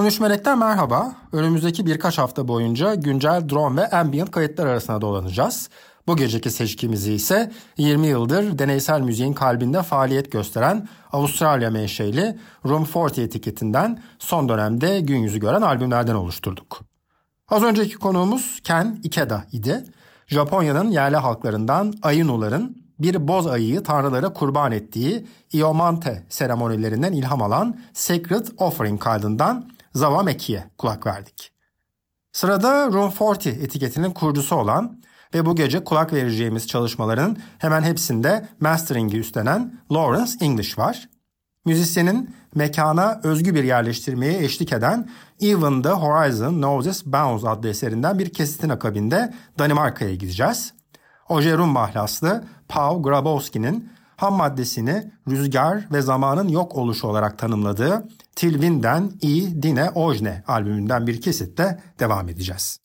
13 Melek'ten merhaba. Önümüzdeki birkaç hafta boyunca güncel drone ve ambient kayıtlar arasında dolanacağız. Bu geceki seçkimizi ise 20 yıldır deneysel müziğin kalbinde faaliyet gösteren Avustralya menşeli Room 40 etiketinden son dönemde gün yüzü gören albümlerden oluşturduk. Az önceki konuğumuz Ken Ikeda idi. Japonya'nın yerli halklarından Ainuların bir boz ayıyı tanrılara kurban ettiği Iomante seremonilerinden ilham alan Sacred Offering kaydından Zava Meki'ye kulak verdik. Sırada Room 40 etiketinin kurucusu olan ve bu gece kulak vereceğimiz çalışmaların hemen hepsinde mastering'i üstlenen Lawrence English var. Müzisyenin mekana özgü bir yerleştirmeye eşlik eden Even the Horizon Knows Bounds adlı eserinden bir kesitin akabinde Danimarka'ya gideceğiz. Ojerum mahlaslı Pau Grabowski'nin ham maddesini rüzgar ve zamanın yok oluşu olarak tanımladığı Tilvin'den I Dine Ojne albümünden bir kesitte devam edeceğiz.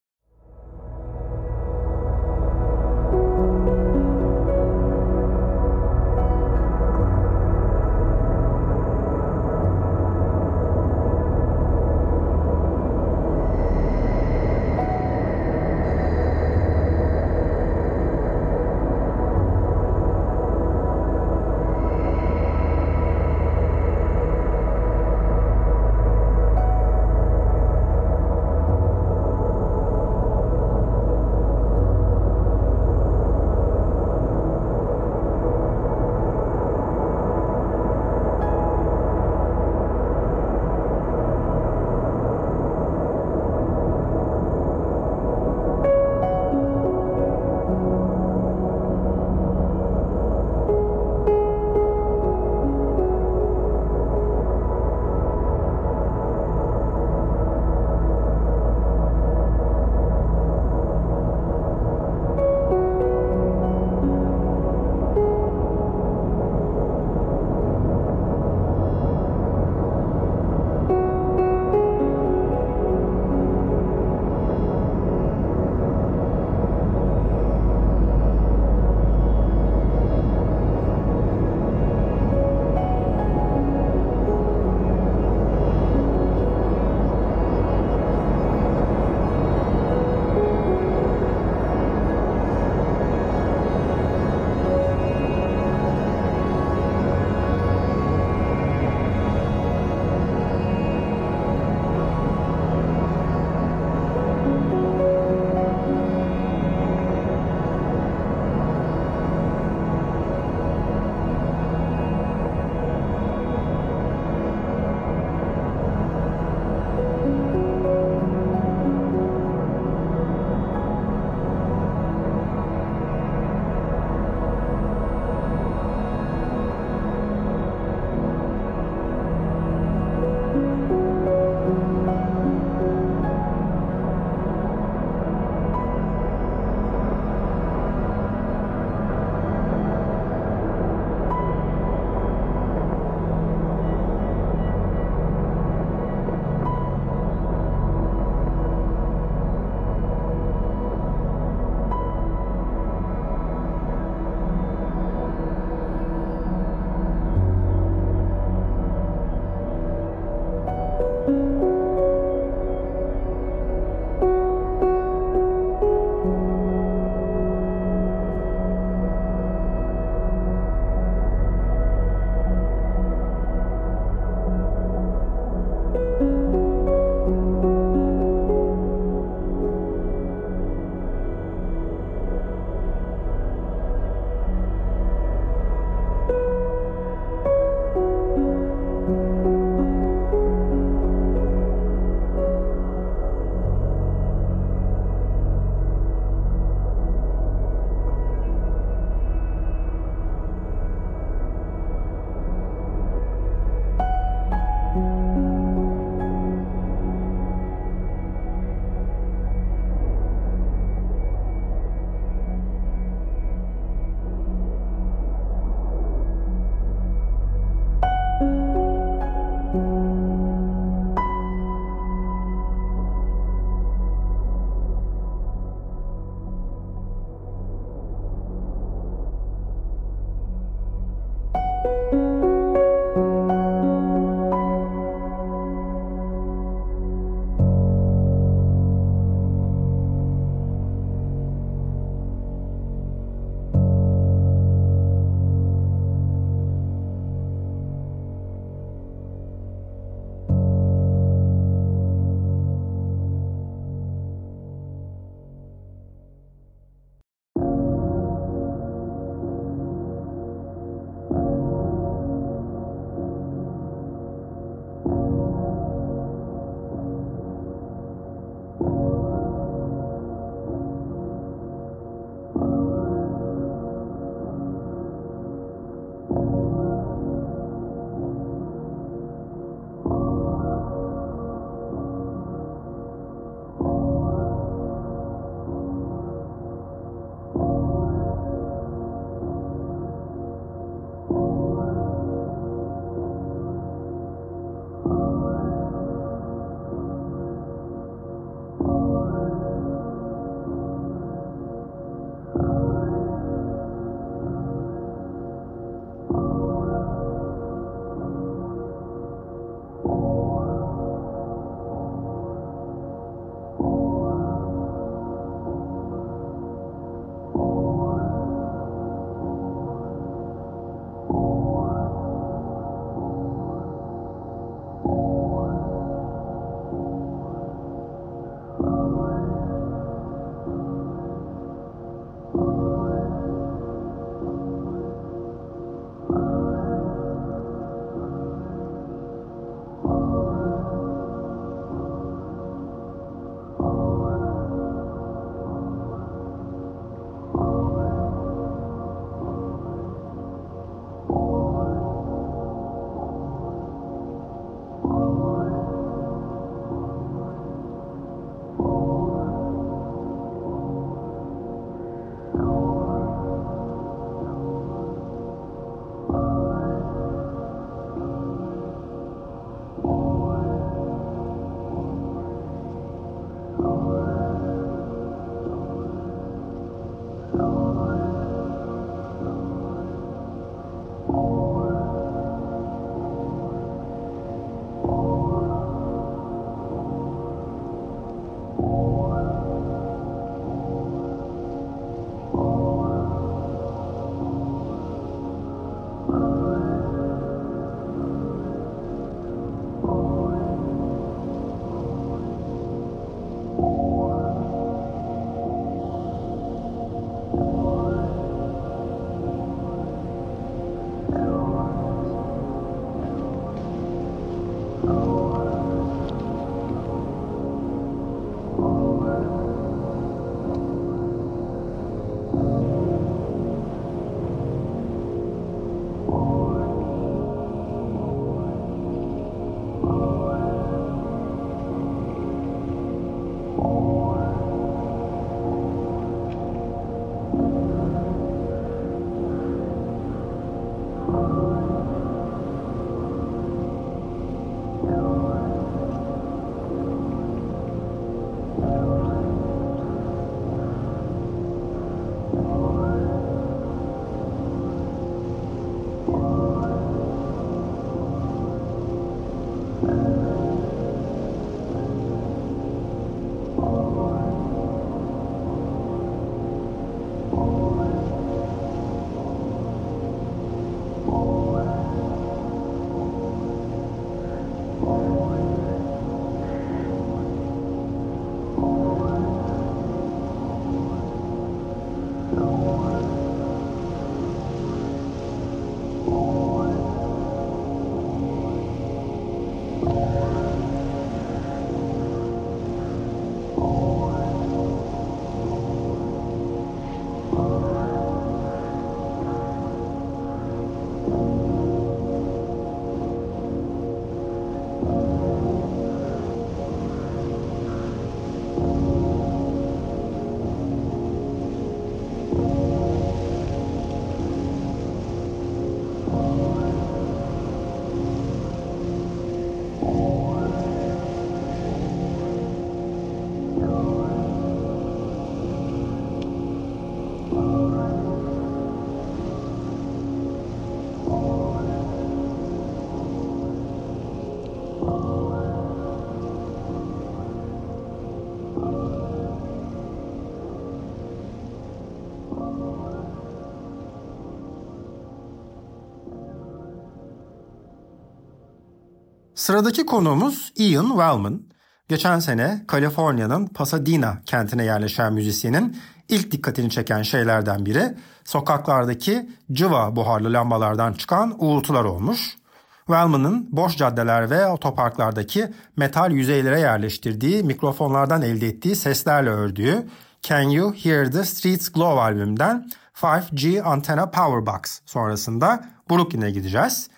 Sıradaki konuğumuz Ian Wellman. Geçen sene Kaliforniya'nın Pasadena kentine yerleşen müzisyenin ilk dikkatini çeken şeylerden biri sokaklardaki cıva buharlı lambalardan çıkan uğultular olmuş. Wellman'ın boş caddeler ve otoparklardaki metal yüzeylere yerleştirdiği mikrofonlardan elde ettiği seslerle ördüğü Can You Hear the Streets Glow albümünden 5G Antenna Powerbox sonrasında Brooklyn'e gideceğiz.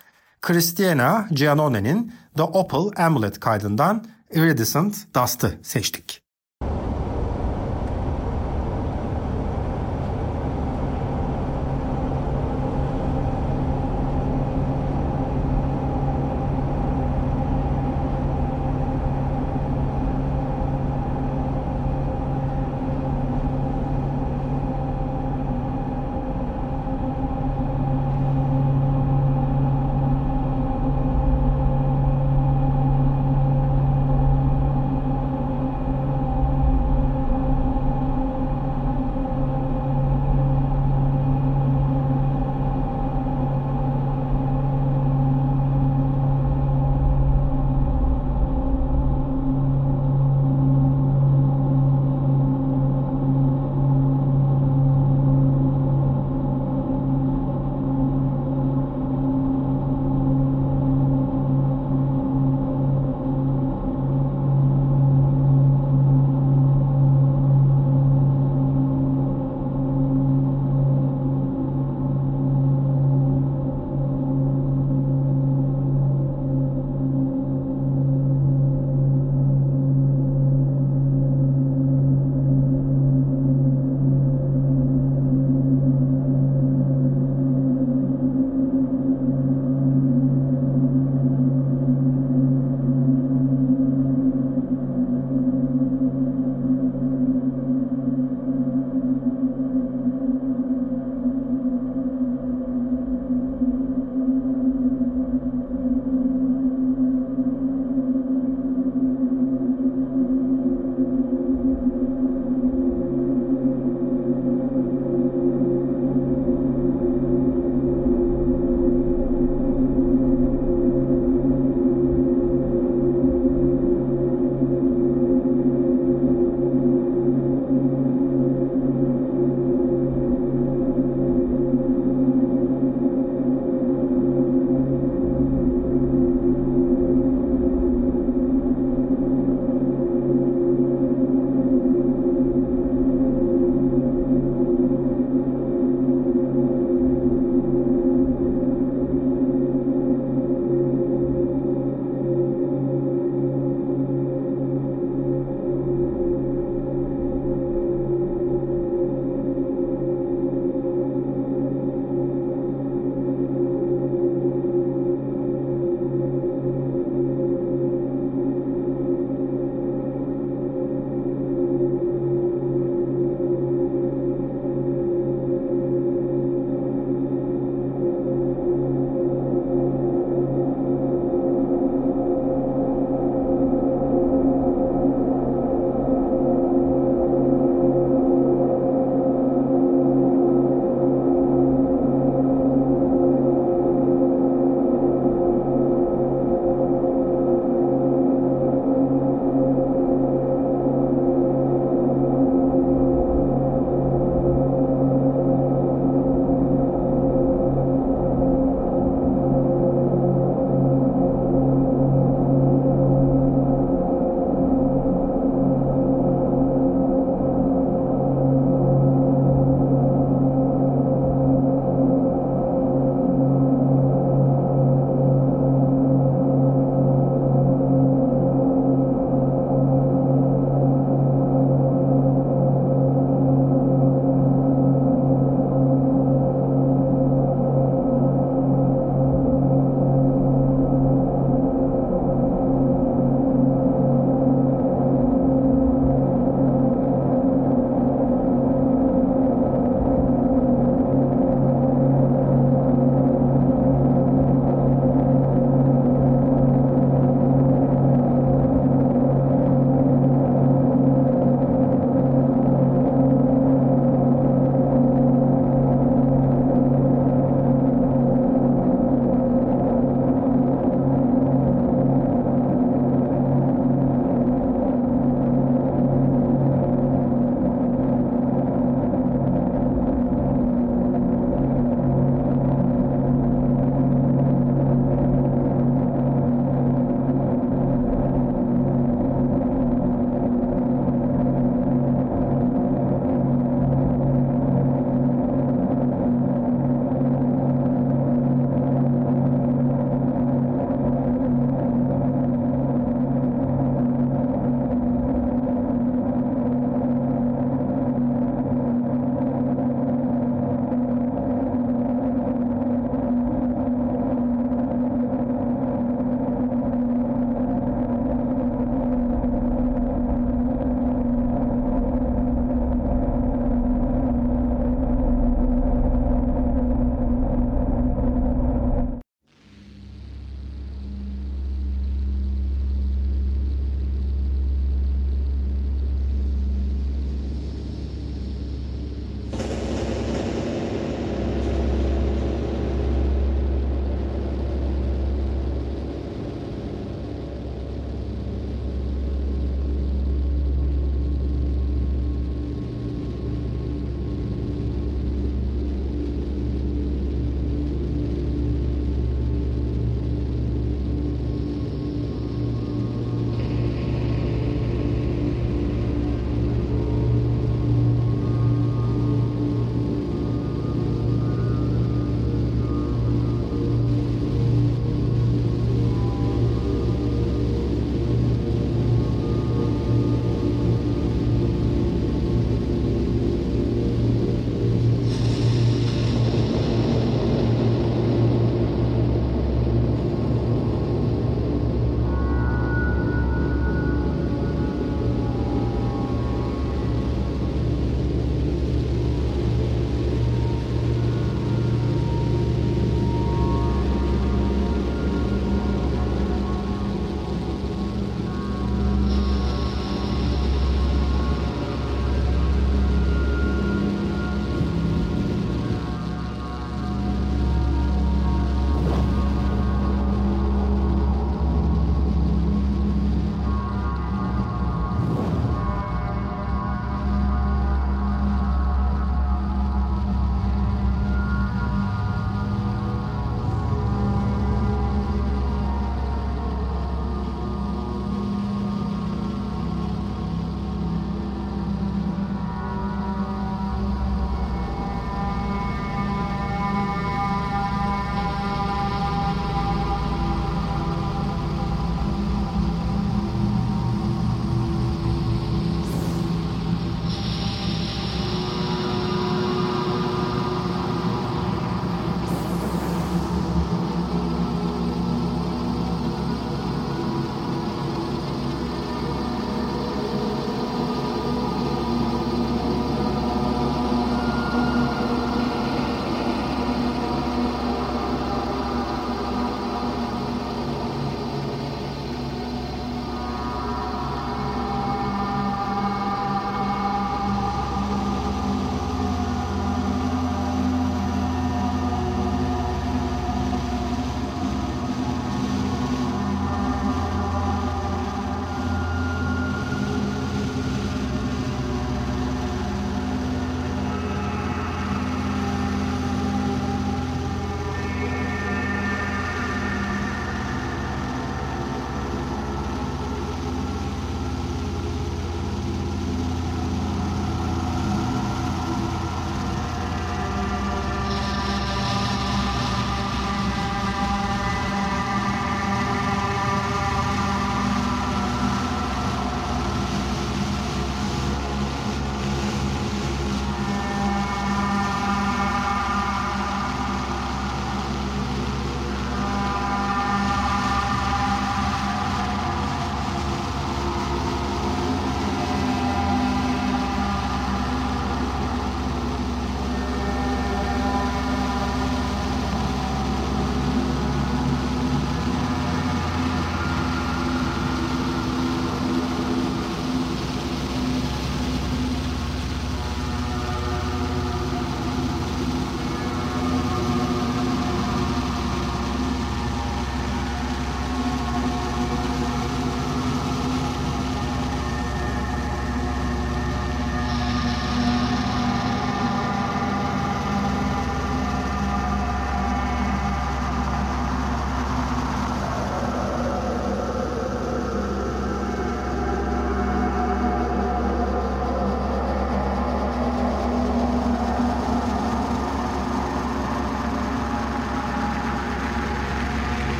Christiana Giannone'nin The Opal Amulet kaydından Iridescent Dust'ı seçtik.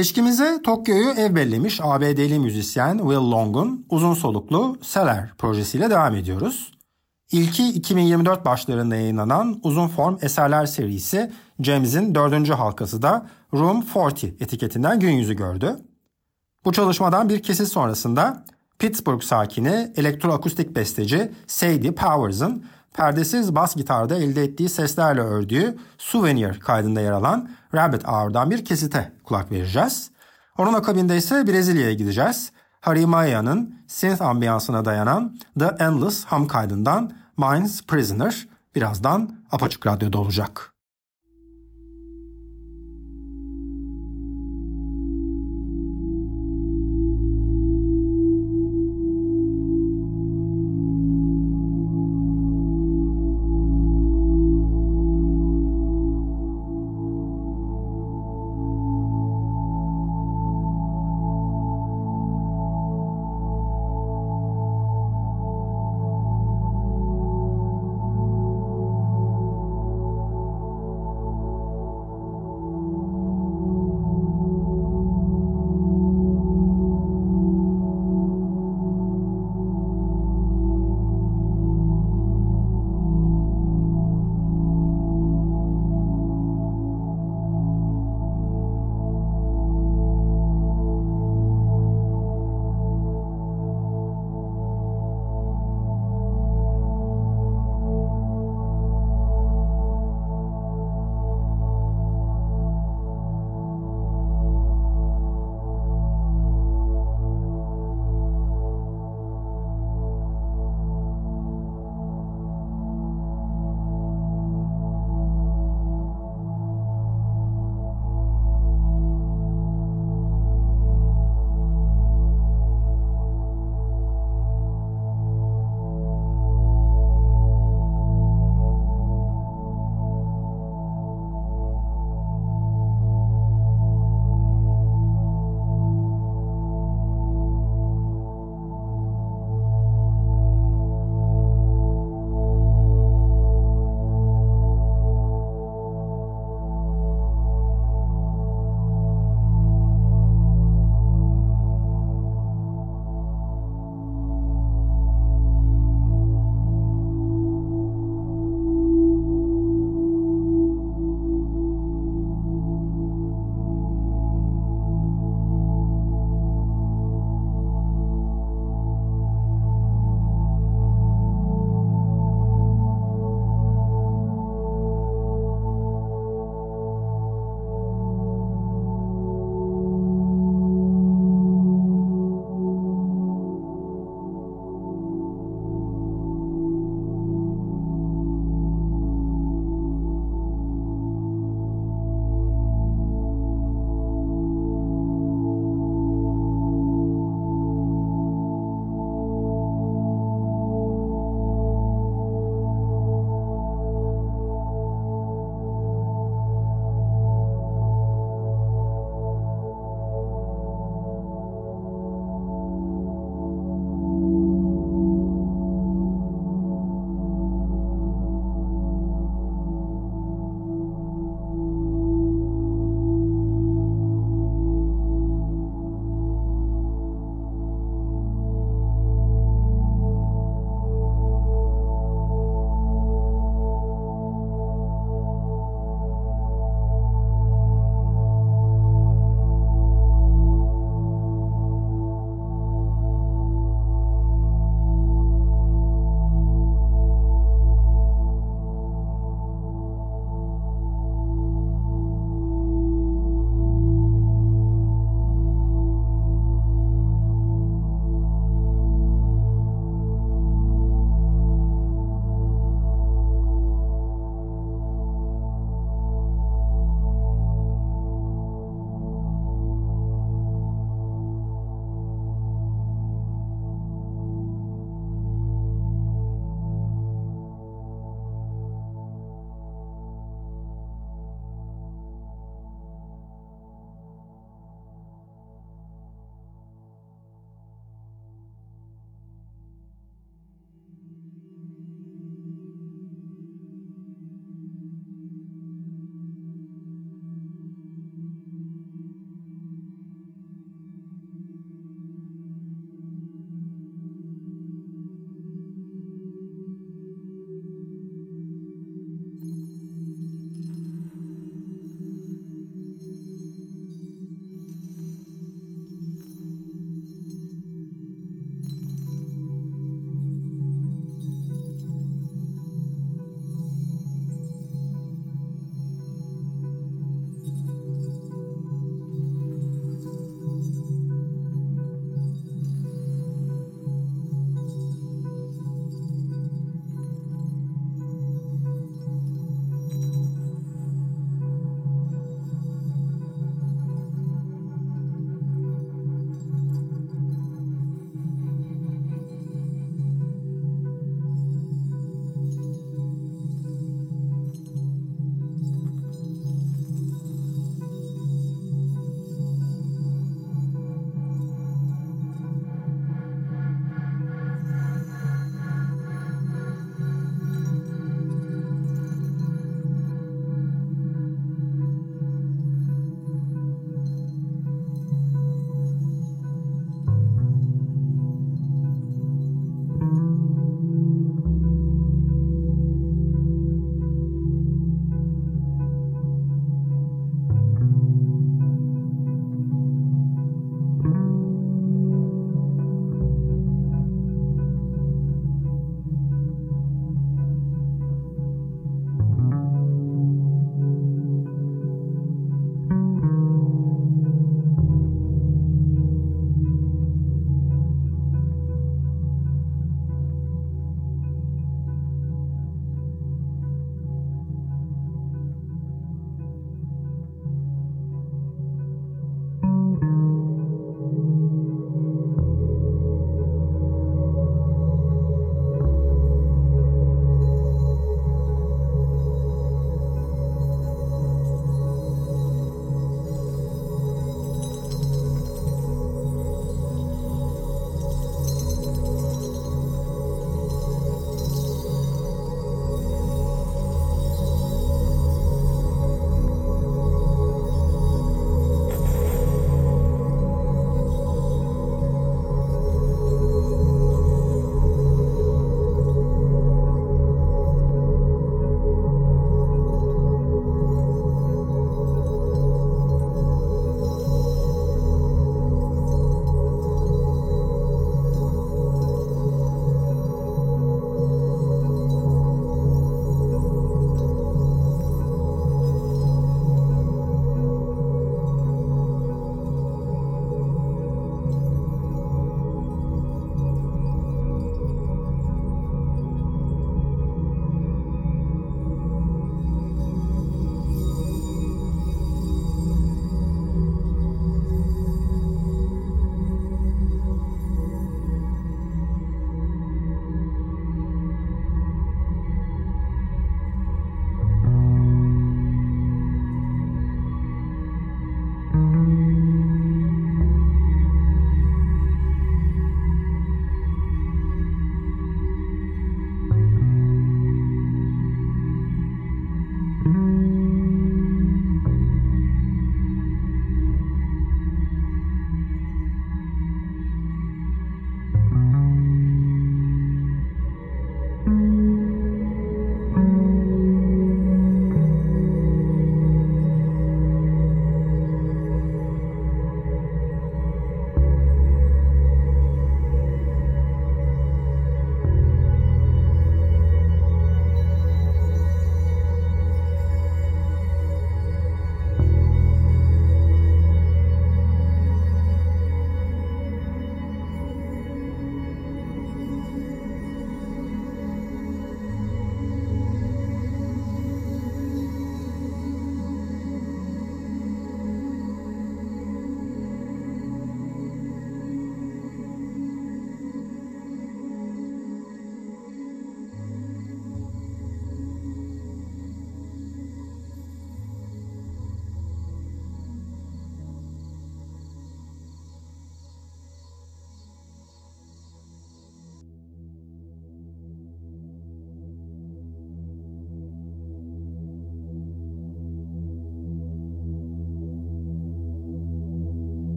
Seçkimize Tokyo'yu ev bellemiş ABD'li müzisyen Will Long'un uzun soluklu Seller projesiyle devam ediyoruz. İlki 2024 başlarında yayınlanan uzun form eserler serisi James'in dördüncü halkası da Room 40 etiketinden gün yüzü gördü. Bu çalışmadan bir kesit sonrasında Pittsburgh sakini elektroakustik besteci Sadie Powers'ın perdesiz bas gitarda elde ettiği seslerle ördüğü Souvenir kaydında yer alan Rabbit Hour'dan bir kesite kulak vereceğiz. Onun akabinde ise Brezilya'ya gideceğiz. Harry Maya'nın synth ambiyansına dayanan The Endless Hum kaydından Mind's Prisoner birazdan Apaçık Radyo'da olacak.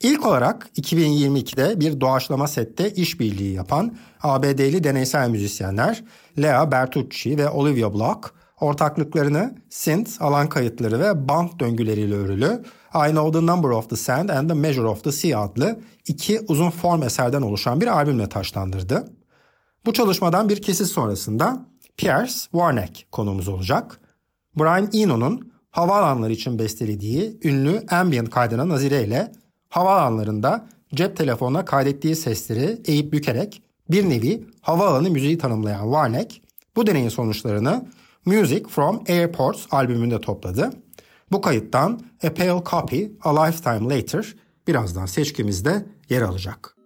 İlk olarak 2022'de bir doğaçlama sette işbirliği yapan ABD'li deneysel müzisyenler Lea Bertucci ve Olivia Block ortaklıklarını synth, alan kayıtları ve band döngüleriyle örülü I Know the Number of the Sand and the Measure of the Sea adlı iki uzun form eserden oluşan bir albümle taşlandırdı. Bu çalışmadan bir kesit sonrasında Pierce Warneck konumuz olacak. Brian Eno'nun havaalanları için bestelediği ünlü ambient kaydına nazireyle havaalanlarında cep telefonuna kaydettiği sesleri eğip bükerek bir nevi havaalanı müziği tanımlayan Warneck bu deneyin sonuçlarını Music from Airports albümünde topladı. Bu kayıttan A Pale Copy, A Lifetime Later birazdan seçkimizde yer alacak.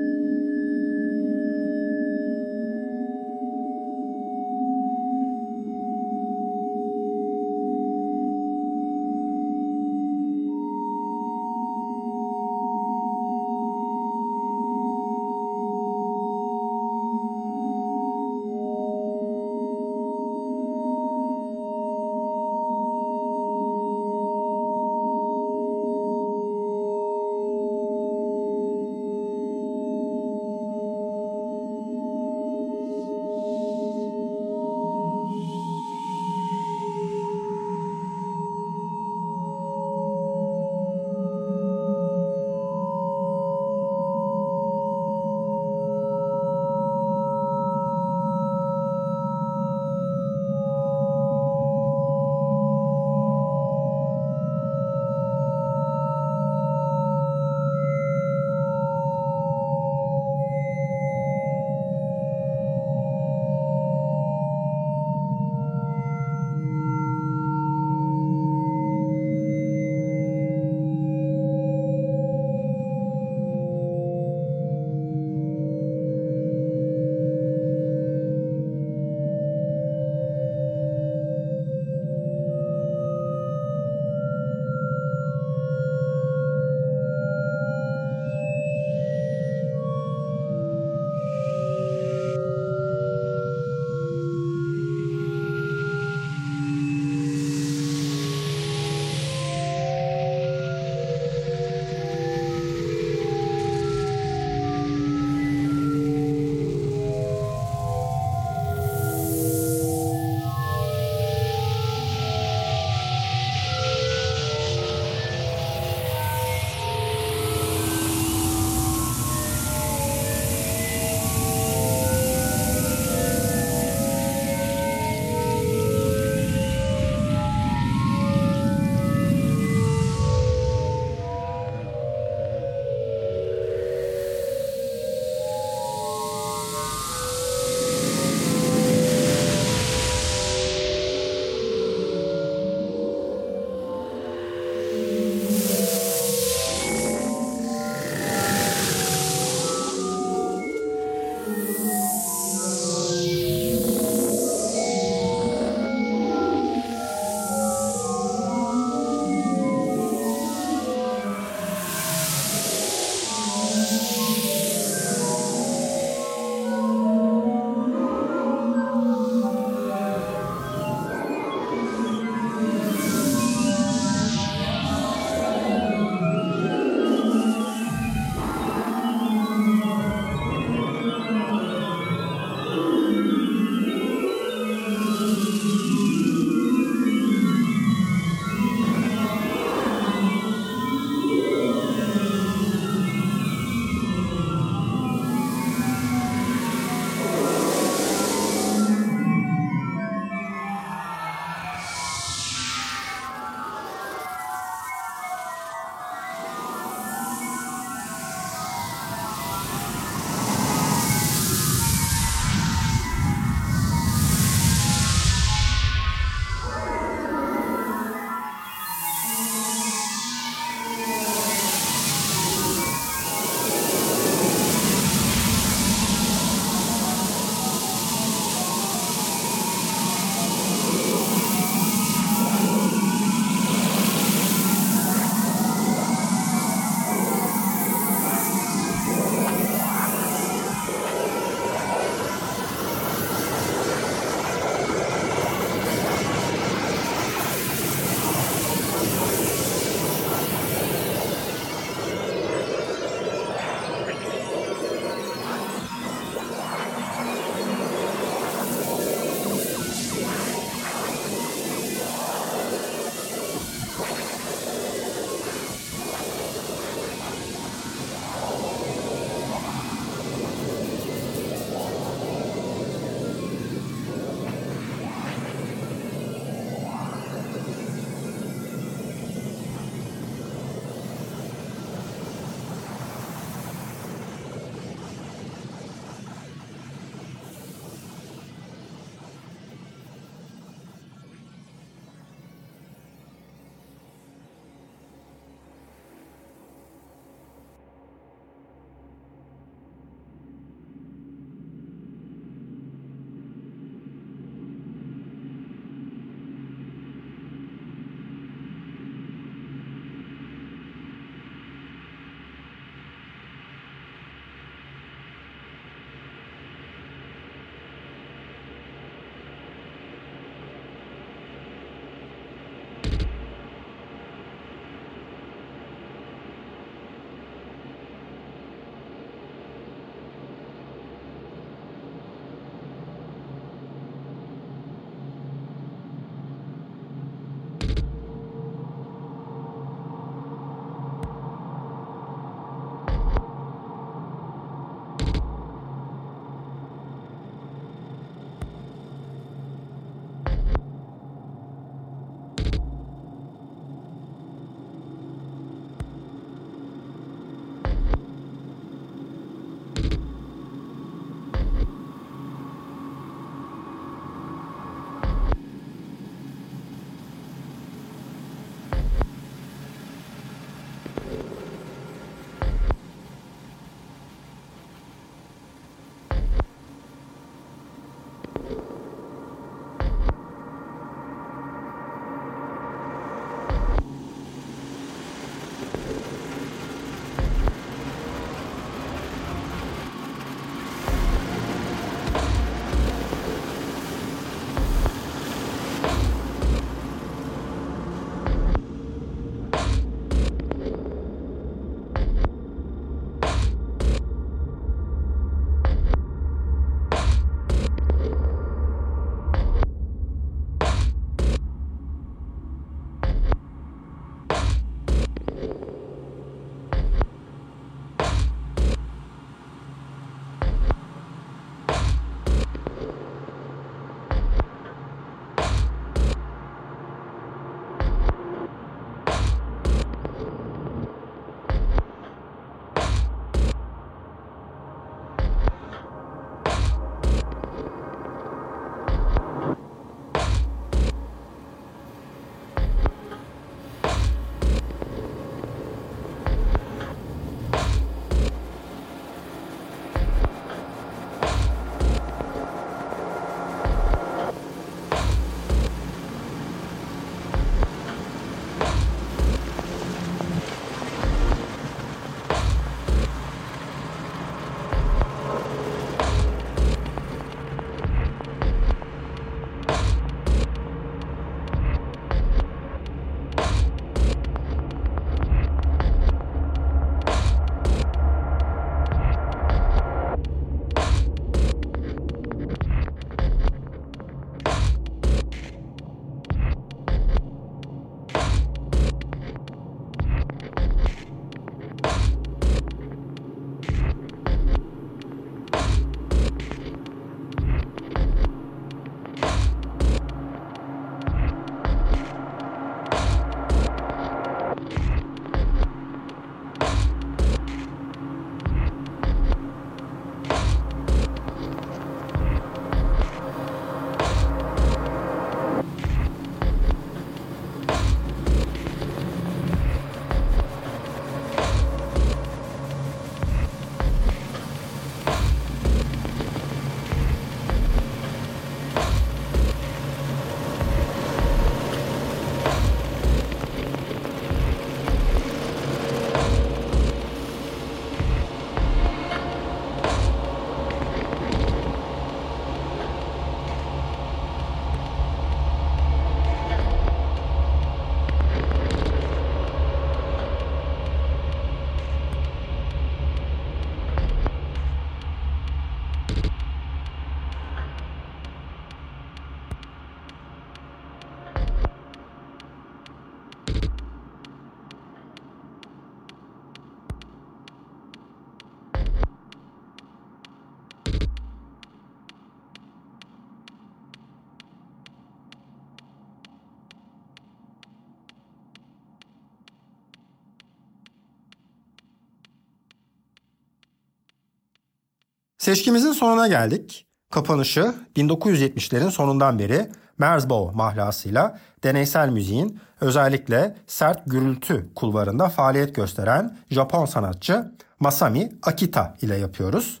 Seçkimizin sonuna geldik. Kapanışı 1970'lerin sonundan beri Merzbow mahlasıyla deneysel müziğin özellikle sert gürültü kulvarında faaliyet gösteren Japon sanatçı Masami Akita ile yapıyoruz.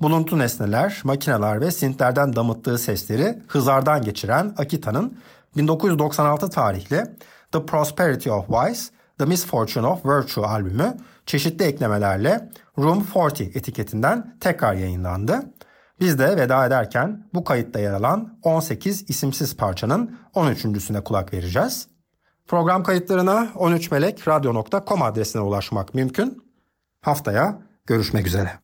Buluntu nesneler, makineler ve sintlerden damıttığı sesleri hızardan geçiren Akita'nın 1996 tarihli The Prosperity of Vice, The Misfortune of Virtue albümü çeşitli eklemelerle Room 40 etiketinden tekrar yayınlandı. Biz de veda ederken bu kayıtta yer alan 18 isimsiz parçanın 13.süne kulak vereceğiz. Program kayıtlarına 13melekradyo.com adresine ulaşmak mümkün. Haftaya görüşmek üzere.